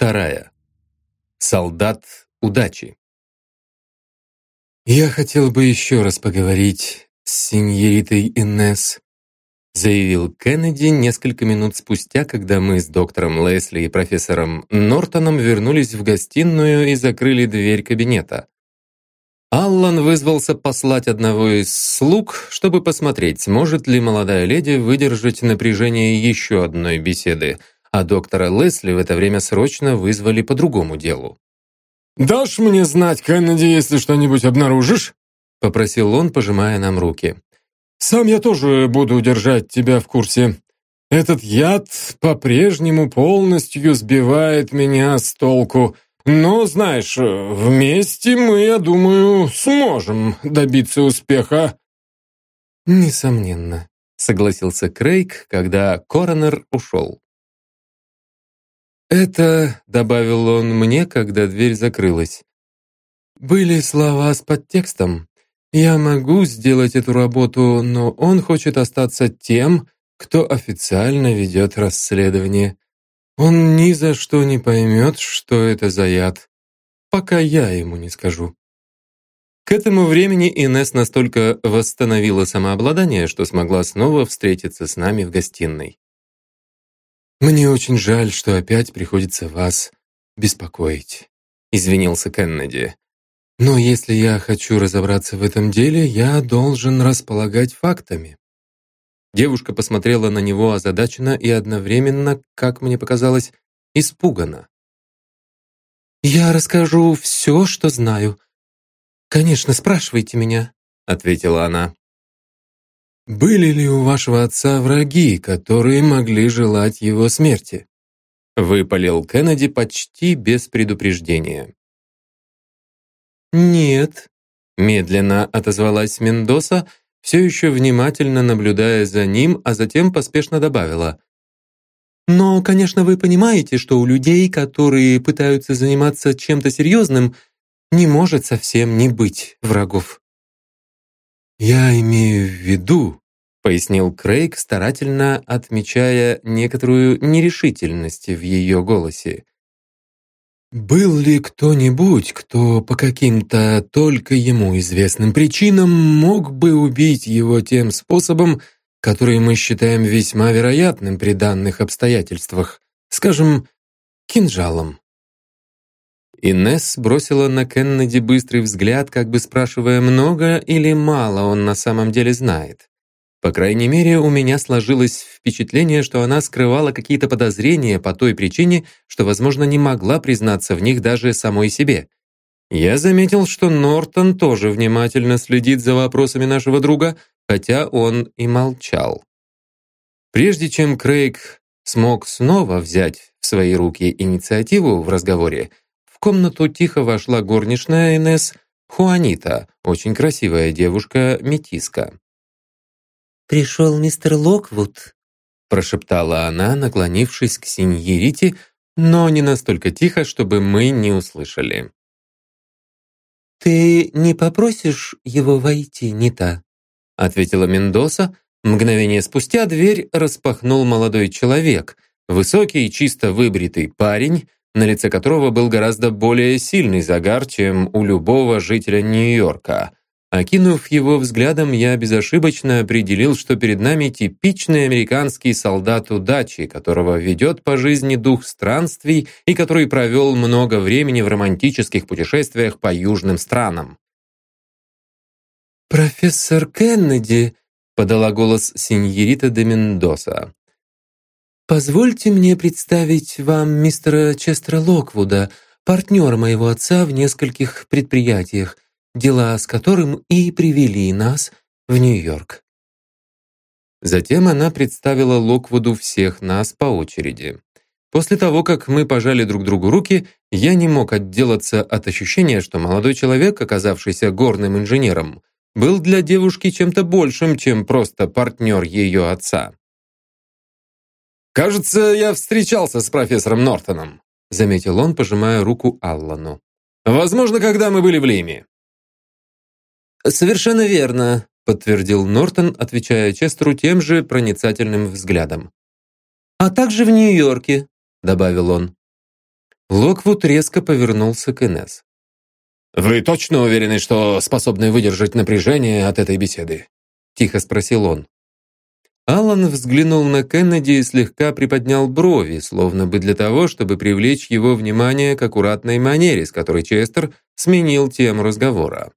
вторая. Солдат удачи. «Я хотел бы еще раз поговорить с сеньоритой Инесс», заявил Кеннеди несколько минут спустя, когда мы с доктором Лесли и профессором Нортоном вернулись в гостиную и закрыли дверь кабинета. Аллан вызвался послать одного из слуг, чтобы посмотреть, сможет ли молодая леди выдержать напряжение еще одной беседы, а доктора Лесли в это время срочно вызвали по другому делу. «Дашь мне знать, Кеннеди, если что-нибудь обнаружишь?» — попросил он, пожимая нам руки. «Сам я тоже буду держать тебя в курсе. Этот яд по-прежнему полностью сбивает меня с толку». Но, знаешь, вместе мы, я думаю, сможем добиться успеха. Несомненно, согласился Крейг, когда коронер ушел. «Это», — добавил он мне, когда дверь закрылась, «были слова с подтекстом. Я могу сделать эту работу, но он хочет остаться тем, кто официально ведет расследование. Он ни за что не поймет, что это за яд, пока я ему не скажу. К этому времени Инес настолько восстановила самообладание, что смогла снова встретиться с нами в гостиной. «Мне очень жаль, что опять приходится вас беспокоить», — извинился Кеннеди. «Но если я хочу разобраться в этом деле, я должен располагать фактами. Девушка посмотрела на него озадаченно и одновременно, как мне показалось, испуганно. «Я расскажу все, что знаю. Конечно, спрашивайте меня», — ответила она. «Были ли у вашего отца враги, которые могли желать его смерти?» Выпалил Кеннеди почти без предупреждения. «Нет», — медленно отозвалась Мендоса, все еще внимательно наблюдая за ним, а затем поспешно добавила. «Но, конечно, вы понимаете, что у людей, которые пытаются заниматься чем-то серьезным, не может совсем не быть врагов». «Я имею в виду», — пояснил Крейг, старательно отмечая некоторую нерешительность в ее голосе. Был ли кто-нибудь, кто по каким-то только ему известным причинам мог бы убить его тем способом, который мы считаем весьма вероятным при данных обстоятельствах, скажем, кинжалом? Инесс бросила на Кеннеди быстрый взгляд, как бы спрашивая, много или мало он на самом деле знает. По крайней мере, у меня сложилось впечатление, что она скрывала какие-то подозрения по той причине, что, возможно, не могла признаться в них даже самой себе. Я заметил, что Нортон тоже внимательно следит за вопросами нашего друга, хотя он и молчал. Прежде чем Крейг смог снова взять в свои руки инициативу в разговоре, в комнату тихо вошла горничная Инесс Хуанита, очень красивая девушка-метиска. «Пришел мистер Локвуд», — прошептала она, наклонившись к синьорите, но не настолько тихо, чтобы мы не услышали. «Ты не попросишь его войти, Нита?» — ответила Мендоса. Мгновение спустя дверь распахнул молодой человек, высокий чисто выбритый парень, на лице которого был гораздо более сильный загар, чем у любого жителя Нью-Йорка. Окинув его взглядом, я безошибочно определил, что перед нами типичный американский солдат удачи, которого ведет по жизни дух странствий и который провел много времени в романтических путешествиях по южным странам. «Профессор Кеннеди», — подала голос сеньорита де Мендоса. «Позвольте мне представить вам мистера Честера Локвуда, партнера моего отца в нескольких предприятиях дела с которым и привели нас в Нью-Йорк. Затем она представила Локвуду всех нас по очереди. После того, как мы пожали друг другу руки, я не мог отделаться от ощущения, что молодой человек, оказавшийся горным инженером, был для девушки чем-то большим, чем просто партнер ее отца. «Кажется, я встречался с профессором Нортоном», заметил он, пожимая руку Аллану. «Возможно, когда мы были в Лиме. «Совершенно верно», — подтвердил Нортон, отвечая Честеру тем же проницательным взглядом. «А также в Нью-Йорке», — добавил он. Локвуд резко повернулся к Инесс. «Вы точно уверены, что способны выдержать напряжение от этой беседы?» Тихо спросил он. Аллан взглянул на Кеннеди и слегка приподнял брови, словно бы для того, чтобы привлечь его внимание к аккуратной манере, с которой Честер сменил тему разговора.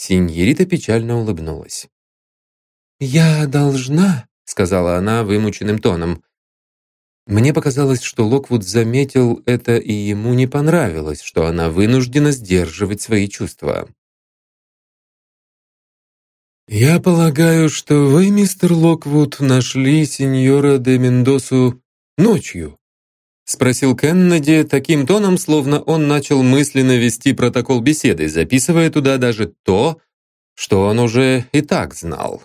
Синьерита печально улыбнулась. «Я должна», — сказала она вымученным тоном. Мне показалось, что Локвуд заметил это и ему не понравилось, что она вынуждена сдерживать свои чувства. «Я полагаю, что вы, мистер Локвуд, нашли сеньора де Мендосу ночью?» Спросил Кеннеди таким тоном, словно он начал мысленно вести протокол беседы, записывая туда даже то, что он уже и так знал.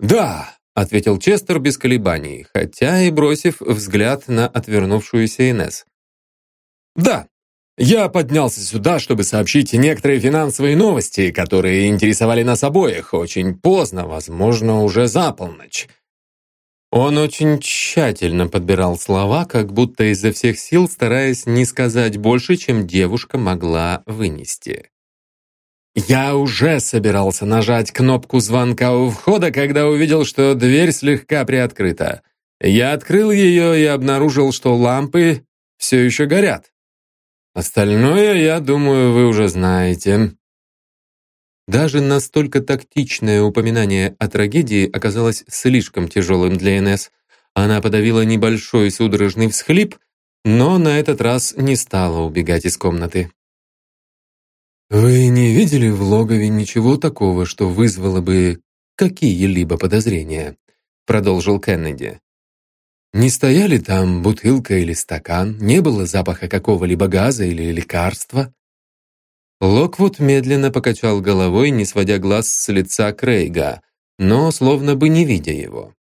«Да», — ответил Честер без колебаний, хотя и бросив взгляд на отвернувшуюся Инесс. «Да, я поднялся сюда, чтобы сообщить некоторые финансовые новости, которые интересовали нас обоих очень поздно, возможно, уже за полночь. Он очень тщательно подбирал слова, как будто изо всех сил стараясь не сказать больше, чем девушка могла вынести. Я уже собирался нажать кнопку звонка у входа, когда увидел, что дверь слегка приоткрыта. Я открыл ее и обнаружил, что лампы все еще горят. Остальное, я думаю, вы уже знаете». Даже настолько тактичное упоминание о трагедии оказалось слишком тяжелым для Инесс. Она подавила небольшой судорожный всхлип, но на этот раз не стала убегать из комнаты. «Вы не видели в логове ничего такого, что вызвало бы какие-либо подозрения?» продолжил Кеннеди. Не стояли там бутылка или стакан, не было запаха какого-либо газа или лекарства. Локвуд медленно покачал головой, не сводя глаз с лица Крейга, но словно бы не видя его.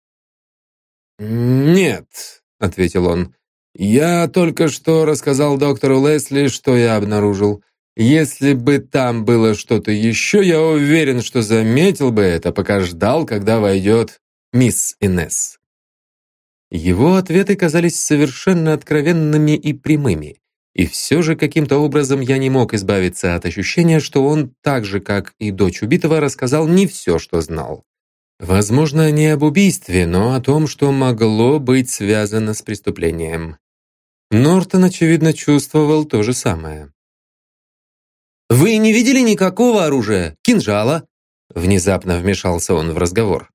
«Нет», — ответил он, — «я только что рассказал доктору Лесли, что я обнаружил. Если бы там было что-то еще, я уверен, что заметил бы это, пока ждал, когда войдет мисс Инесс». Его ответы казались совершенно откровенными и прямыми. И все же каким-то образом я не мог избавиться от ощущения, что он, так же как и дочь убитого, рассказал не все, что знал. Возможно, не об убийстве, но о том, что могло быть связано с преступлением. Нортон, очевидно, чувствовал то же самое. «Вы не видели никакого оружия? Кинжала?» Внезапно вмешался он в разговор.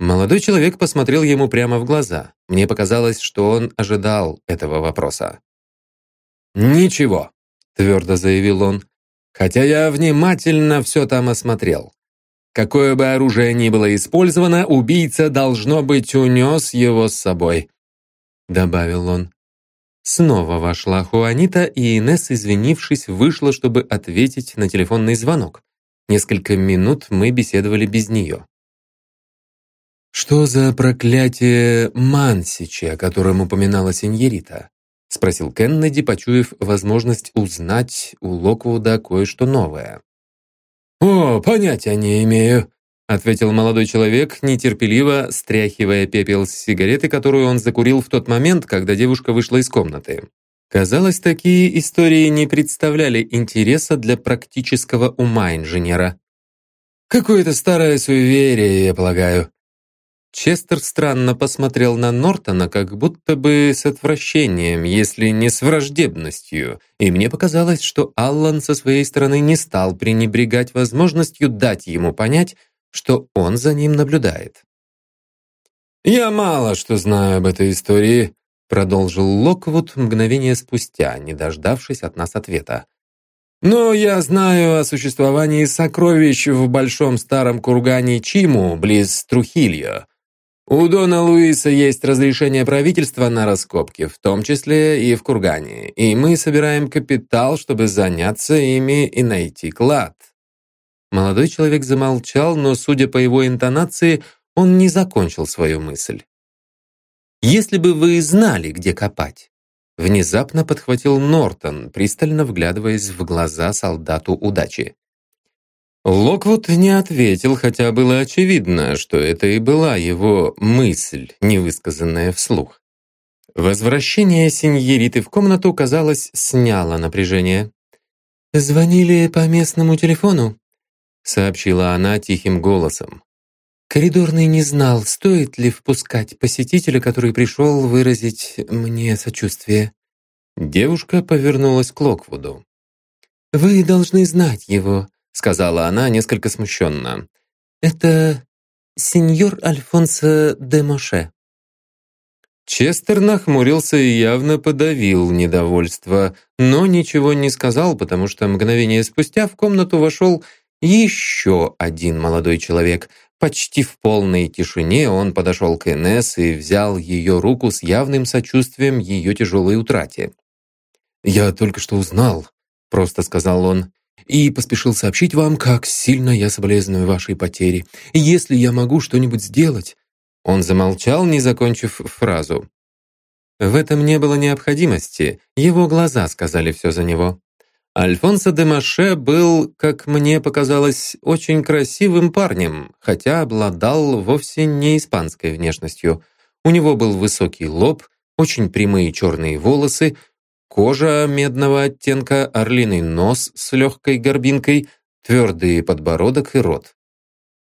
Молодой человек посмотрел ему прямо в глаза. Мне показалось, что он ожидал этого вопроса. «Ничего», — твердо заявил он, «хотя я внимательно все там осмотрел. Какое бы оружие ни было использовано, убийца, должно быть, унес его с собой», — добавил он. Снова вошла Хуанита, и Инесс, извинившись, вышла, чтобы ответить на телефонный звонок. Несколько минут мы беседовали без нее. «Что за проклятие Мансичи, о котором упоминала сеньорита?» — спросил Кеннеди, почуяв возможность узнать у Локвуда кое-что новое. «О, понятия не имею», — ответил молодой человек, нетерпеливо стряхивая пепел с сигареты, которую он закурил в тот момент, когда девушка вышла из комнаты. Казалось, такие истории не представляли интереса для практического ума инженера. «Какое-то старое суеверие, я полагаю», Честер странно посмотрел на Нортона, как будто бы с отвращением, если не с враждебностью, и мне показалось, что Аллан со своей стороны не стал пренебрегать возможностью дать ему понять, что он за ним наблюдает. «Я мало что знаю об этой истории», продолжил Локвуд мгновение спустя, не дождавшись от нас ответа. «Но я знаю о существовании сокровищ в большом старом кургане Чиму, близ Трухильо, у Дона Луиса есть разрешение правительства на раскопки, в том числе и в Кургане, и мы собираем капитал, чтобы заняться ими и найти клад». Молодой человек замолчал, но, судя по его интонации, он не закончил свою мысль. «Если бы вы знали, где копать», внезапно подхватил Нортон, пристально вглядываясь в глаза солдату удачи. Локвуд не ответил, хотя было очевидно, что это и была его мысль, невысказанная вслух. Возвращение сеньориты в комнату, казалось, сняло напряжение. «Звонили по местному телефону», — сообщила она тихим голосом. Коридорный не знал, стоит ли впускать посетителя, который пришел выразить мне сочувствие. Девушка повернулась к Локвуду. «Вы должны знать его», — сказала она несколько смущенно. «Это сеньор Альфонсо де Моше». Честер нахмурился и явно подавил недовольство, но ничего не сказал, потому что мгновение спустя в комнату вошел еще один молодой человек. Почти в полной тишине он подошел к Инесс и взял ее руку с явным сочувствием ее тяжелой утрате. «Я только что узнал», — просто сказал он, «и поспешил сообщить вам, как сильно я соболезную вашей потере. Если я могу что-нибудь сделать, он замолчал, не закончив фразу. В этом не было необходимости, его глаза сказали все за него. Альфонсо де Маше был, как мне показалось, очень красивым парнем, хотя обладал вовсе не испанской внешностью. У него был высокий лоб, очень прямые черные волосы, кожа медного оттенка, орлиный нос с легкой горбинкой, твердый подбородок и рот.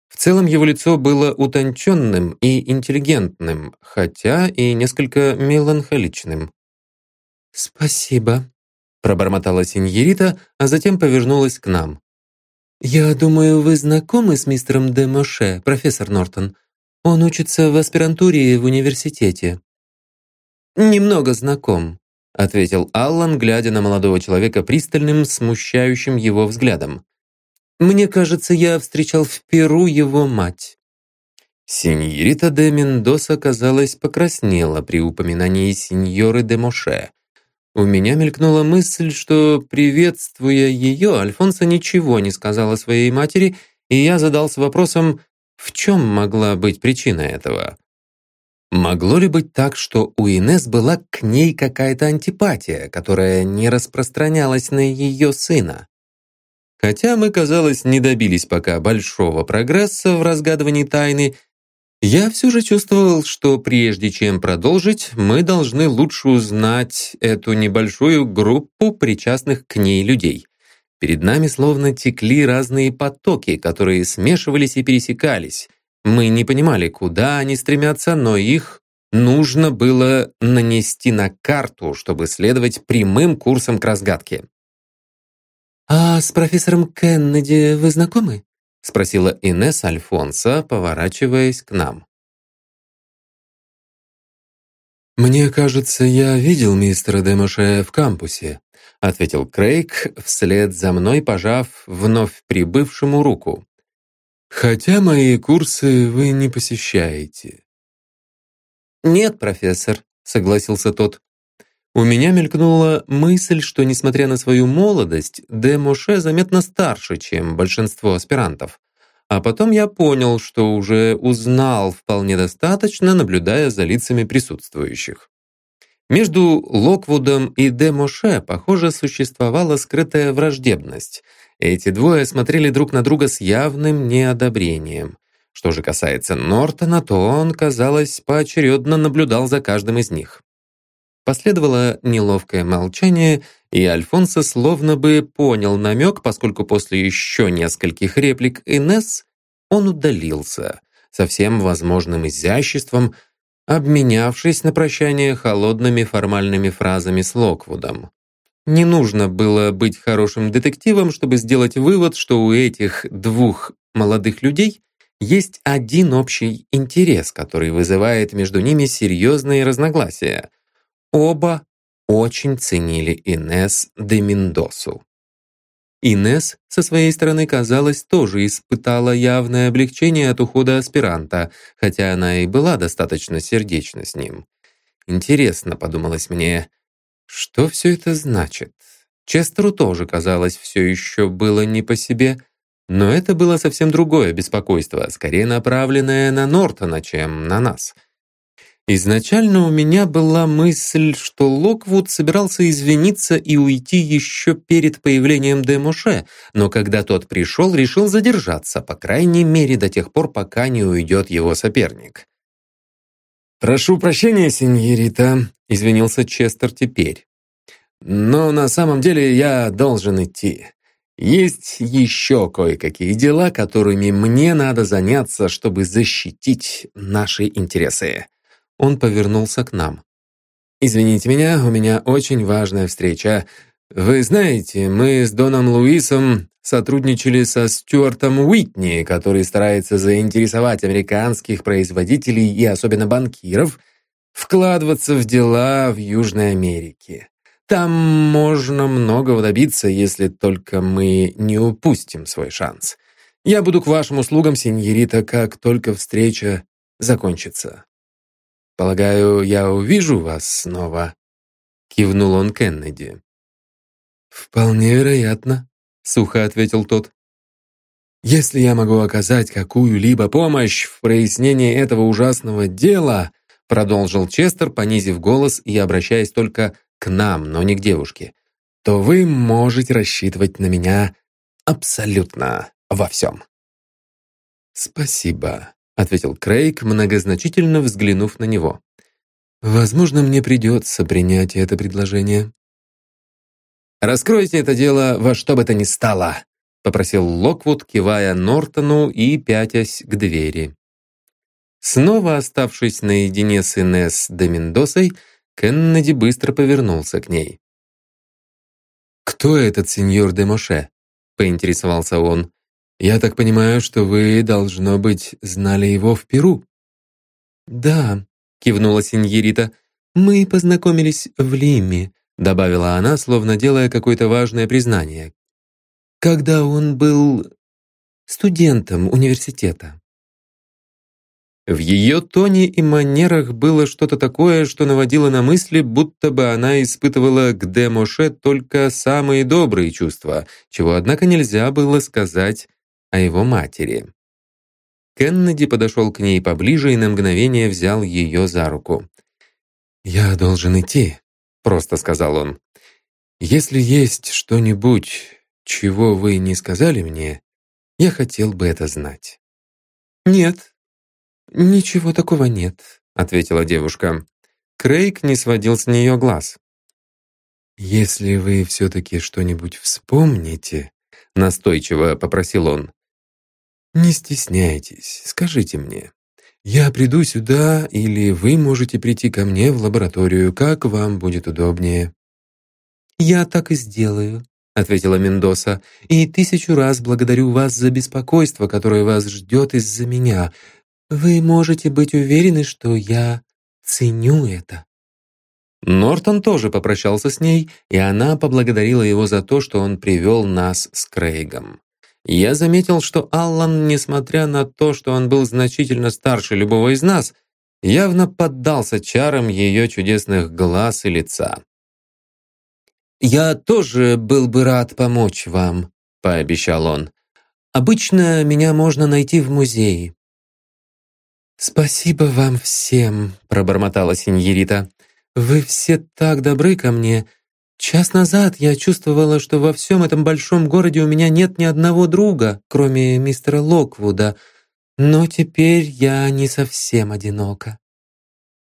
В целом его лицо было утонченным и интеллигентным, хотя и несколько меланхоличным. «Спасибо», — пробормотала сеньорита, а затем повернулась к нам. «Я думаю, вы знакомы с мистером де Моше, профессор Нортон? Он учится в аспирантуре в университете». «Немного знаком», — ответил Аллан, глядя на молодого человека пристальным, смущающим его взглядом. Мне кажется, я встречал в Перу его мать». Синьорита де Мендоса, казалось, покраснела при упоминании сеньоры де Моше. У меня мелькнула мысль, что, приветствуя ее, Альфонса ничего не сказал о своей матери, и я задался вопросом, в чем могла быть причина этого. Могло ли быть так, что у Инес была к ней какая-то антипатия, которая не распространялась на ее сына? Хотя мы, казалось, не добились пока большого прогресса в разгадывании тайны, я все же чувствовал, что прежде чем продолжить, мы должны лучше узнать эту небольшую группу причастных к ней людей. Перед нами словно текли разные потоки, которые смешивались и пересекались. Мы не понимали, куда они стремятся, но их нужно было нанести на карту, чтобы следовать прямым курсом к разгадке. «А с профессором Кеннеди вы знакомы?» спросила Инесс Альфонса, поворачиваясь к нам. «Мне кажется, я видел мистера Демоше в кампусе», ответил Крейг, вслед за мной пожав вновь прибывшему руку. «Хотя мои курсы вы не посещаете». «Нет, профессор», — согласился тот. У меня мелькнула мысль, что, несмотря на свою молодость, Де Моше заметно старше, чем большинство аспирантов. А потом я понял, что уже узнал вполне достаточно, наблюдая за лицами присутствующих. Между Локвудом и Де Моше, похоже, существовала скрытая враждебность. Эти двое смотрели друг на друга с явным неодобрением. Что же касается Нортона, то он, казалось, поочередно наблюдал за каждым из них. Последовало неловкое молчание, и Альфонсо словно бы понял намек, поскольку после еще нескольких реплик Инесс он удалился со всем возможным изяществом, обменявшись на прощание холодными формальными фразами с Локвудом. Не нужно было быть хорошим детективом, чтобы сделать вывод, что у этих двух молодых людей есть один общий интерес, который вызывает между ними серьезные разногласия. Оба очень ценили Инес де Мендосу. Инес со своей стороны, казалось, тоже испытала явное облегчение от ухода аспиранта, хотя она и была достаточно сердечна с ним. Интересно, подумалось мне, что все это значит? Честеру тоже, казалось, все еще было не по себе, но это было совсем другое беспокойство, скорее направленное на Нортона, чем на нас. Изначально у меня была мысль, что Локвуд собирался извиниться и уйти еще перед появлением Демоше, но когда тот пришел, решил задержаться, по крайней мере до тех пор, пока не уйдет его соперник. «Прошу прощения, сеньорита», — извинился Честер теперь. «Но на самом деле я должен идти. Есть еще кое-какие дела, которыми мне надо заняться, чтобы защитить наши интересы». Он повернулся к нам. «Извините меня, у меня очень важная встреча. Вы знаете, мы с Доном Луисом сотрудничали со Стюартом Уитни, который старается заинтересовать американских производителей и особенно банкиров вкладываться в дела в Южной Америке. Там можно многого добиться, если только мы не упустим свой шанс. Я буду к вашим услугам, сеньорита, как только встреча закончится. Полагаю, я увижу вас снова?» Кивнул он Кеннеди. «Вполне вероятно», сухо ответил тот. Если я могу оказать какую-либо помощь в прояснении этого ужасного дела, продолжил Честер, понизив голос и обращаясь только к нам, но не к девушке, то вы можете рассчитывать на меня абсолютно во всем. «Спасибо», — ответил Крейг, многозначительно взглянув на него. «Возможно, мне придется принять это предложение». «Раскройте это дело во что бы то ни стало», — попросил Локвуд, кивая Нортону и пятясь к двери. Снова оставшись наедине с Инесс де Мендосой, Кеннеди быстро повернулся к ней. «Кто этот сеньор де Моше?» — поинтересовался он. «Я так понимаю, что вы, должно быть, знали его в Перу?» «Да», — кивнула сеньорита, — «мы познакомились в Лиме, добавила она, словно делая какое-то важное признание. Когда он был студентом университета. В ее тоне и манерах было что-то такое, что наводило на мысли, будто бы она испытывала к Демоше только самые добрые чувства, чего, однако, нельзя было сказать о его матери. Кеннеди подошел к ней поближе и на мгновение взял ее за руку. «Я должен идти», просто сказал он. «Если есть что-нибудь, чего вы не сказали мне, я хотел бы это знать». «Нет, ничего такого нет», — ответила девушка. Крейг не сводил с нее глаз. «Если вы все-таки что-нибудь вспомните», — настойчиво попросил он, «не стесняйтесь, скажите мне. Я приду сюда, или вы можете прийти ко мне в лабораторию, как вам будет удобнее». «Я так и сделаю», — ответила Мендоса, «и тысячу раз благодарю вас за беспокойство, которое вас ждет из-за меня. Вы можете быть уверены, что я ценю это». Нортон тоже попрощался с ней, и она поблагодарила его за то, что он привел нас с Крейгом. Я заметил, что Аллан, несмотря на то, что он был значительно старше любого из нас, явно поддался чарам ее чудесных глаз и лица. «Я тоже был бы рад помочь вам», — пообещал он. «Обычно меня можно найти в музее». «Спасибо вам всем», — пробормотала сеньорита. «Вы все так добры ко мне. Час назад я чувствовала, что во всем этом большом городе у меня нет ни одного друга, кроме мистера Локвуда, но теперь я не совсем одинока».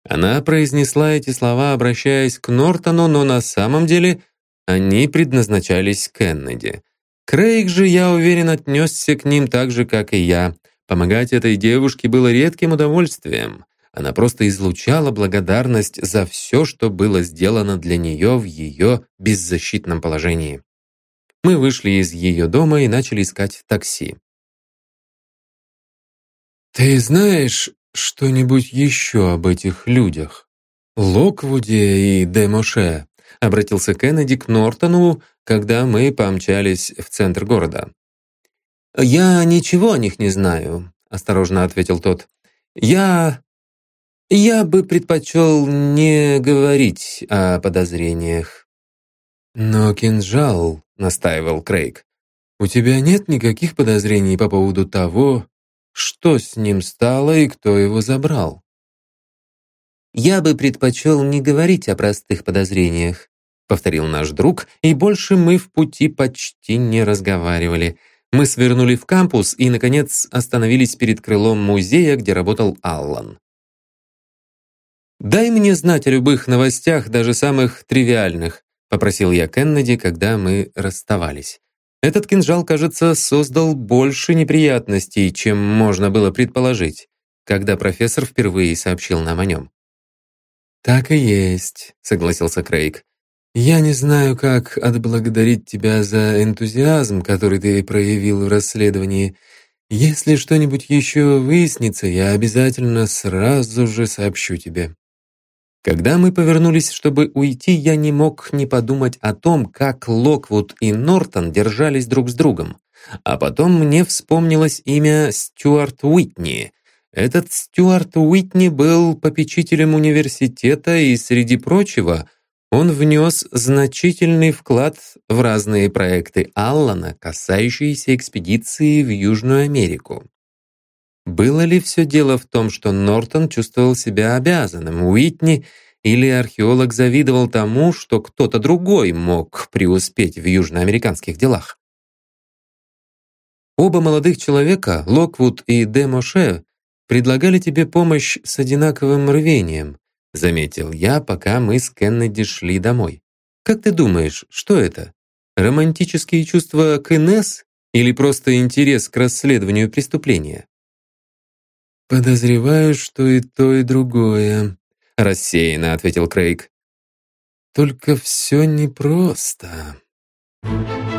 Она произнесла эти слова, обращаясь к Нортону, но на самом деле они предназначались Кеннеди. Крейг же, я уверен, отнесся к ним так же, как и я. Помогать этой девушке было редким удовольствием. Она просто излучала благодарность за все, что было сделано для нее в ее беззащитном положении. Мы вышли из ее дома и начали искать такси. «Ты знаешь что-нибудь еще об этих людях? Локвуде и Демоше?» обратился Кеннеди к Нортону, когда мы помчались в центр города. «Я ничего о них не знаю», — осторожно ответил тот. «Я я бы предпочел не говорить о подозрениях. Но кинжал, настаивал Крейг, у тебя нет никаких подозрений по поводу того, что с ним стало и кто его забрал. Я бы предпочел не говорить о простых подозрениях, повторил наш друг, и больше мы в пути почти не разговаривали. Мы свернули в кампус и, наконец, остановились перед крылом музея, где работал Аллан. «Дай мне знать о любых новостях, даже самых тривиальных», попросил я Кеннеди, когда мы расставались. Этот кинжал, кажется, создал больше неприятностей, чем можно было предположить, когда профессор впервые сообщил нам о нем. «Так и есть», — согласился Крейг. «Я не знаю, как отблагодарить тебя за энтузиазм, который ты проявил в расследовании. Если что-нибудь еще выяснится, я обязательно сразу же сообщу тебе». Когда мы повернулись, чтобы уйти, я не мог не подумать о том, как Локвуд и Нортон держались друг с другом. А потом мне вспомнилось имя Стюарт Уитни. Этот Стюарт Уитни был попечителем университета, и, среди прочего, он внес значительный вклад в разные проекты Аллана, касающиеся экспедиции в Южную Америку. Было ли все дело в том, что Нортон чувствовал себя обязанным Уитни, или археолог завидовал тому, что кто-то другой мог преуспеть в южноамериканских делах? Оба молодых человека, Локвуд и Де Моше, предлагали тебе помощь с одинаковым рвением, заметил я, пока мы с Кеннеди шли домой. Как ты думаешь, что это? Романтические чувства к Инесс или просто интерес к расследованию преступления? «Подозреваю, что и то, и другое», — рассеянно ответил Крейг. «Только все непросто». Thank you.